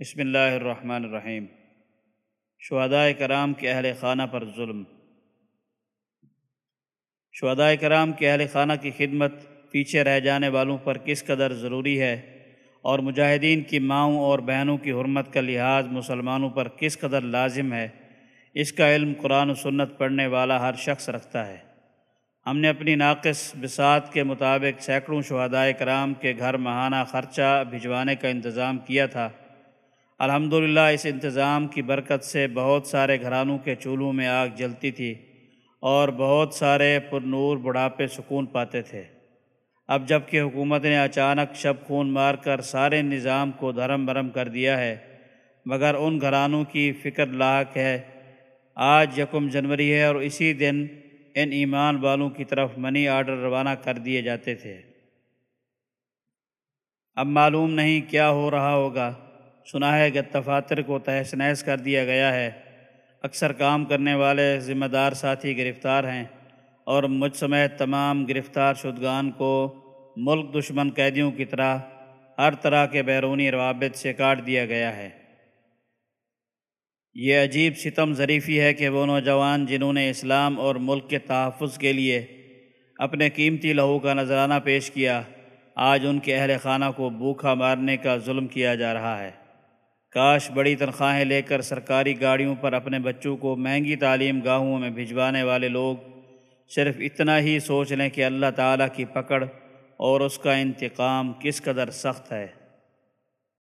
بسم اللہ الرحمن الرحیم۔ شہداء کرام کے اہل خانہ پر ظلم۔ شہداء کرام کے اہل خانہ کی خدمت پیچھے رہ جانے والوں پر کس قدر ضروری ہے؟ اور مجاہدین کی ماؤں اور بہنوں کی حرمت کا لحاظ مسلمانوں پر کس قدر لازم ہے؟ اس کا علم قرآن و سنت پڑھنے والا ہر شخص رکھتا ہے۔ ہم نے اپنی ناقص بسات کے مطابق سینکڑوں شہداء کرام کے گھر ماہانہ خرچہ بھجوانے کا انتظام کیا تھا۔ الحمدللہ، اس انتظام کی برکت سے بہت سارے گھرانوں کے چولہوں میں آگ جلتی تھی اور بہت سارے پر نور بڑھاپے سکون پاتے تھے۔ اب جبکہ حکومت نے اچانک شب خون مار کر سارے نظام کو دھرم برم کر دیا ہے، مگر ان گھرانوں کی فکر لاحق ہے۔ آج یکم جنوری ہے اور اسی دن ان ایمان والوں کی طرف منی آرڈر روانہ کر دیے جاتے تھے۔ اب معلوم نہیں کیا ہو رہا ہوگا۔ سنا ہے کہ دفاتر کو تہس نہس کر دیا گیا ہے۔ اکثر کام کرنے والے ذمہ دار ساتھی گرفتار ہیں اور مجھ سمیت تمام گرفتار شدگان کو ملک دشمن قیدیوں کی طرح ہر طرح کے بیرونی روابط سے کاٹ دیا گیا ہے۔ یہ عجیب ستم ظریفی ہے کہ وہ نوجوان جنہوں نے اسلام اور ملک کے تحفظ کے لیے اپنے قیمتی لہو کا نذرانہ پیش کیا، آج ان کے اہل خانہ کو بھوکھا مارنے کا ظلم کیا جا رہا ہے۔ کاش بڑی تنخواہیں لے کر سرکاری گاڑیوں پر اپنے بچوں کو مہنگی تعلیم گاہوں میں بھجوانے والے لوگ صرف اتنا ہی سوچ لیں کہ اللہ تعالیٰ کی پکڑ اور اس کا انتقام کس قدر سخت ہے۔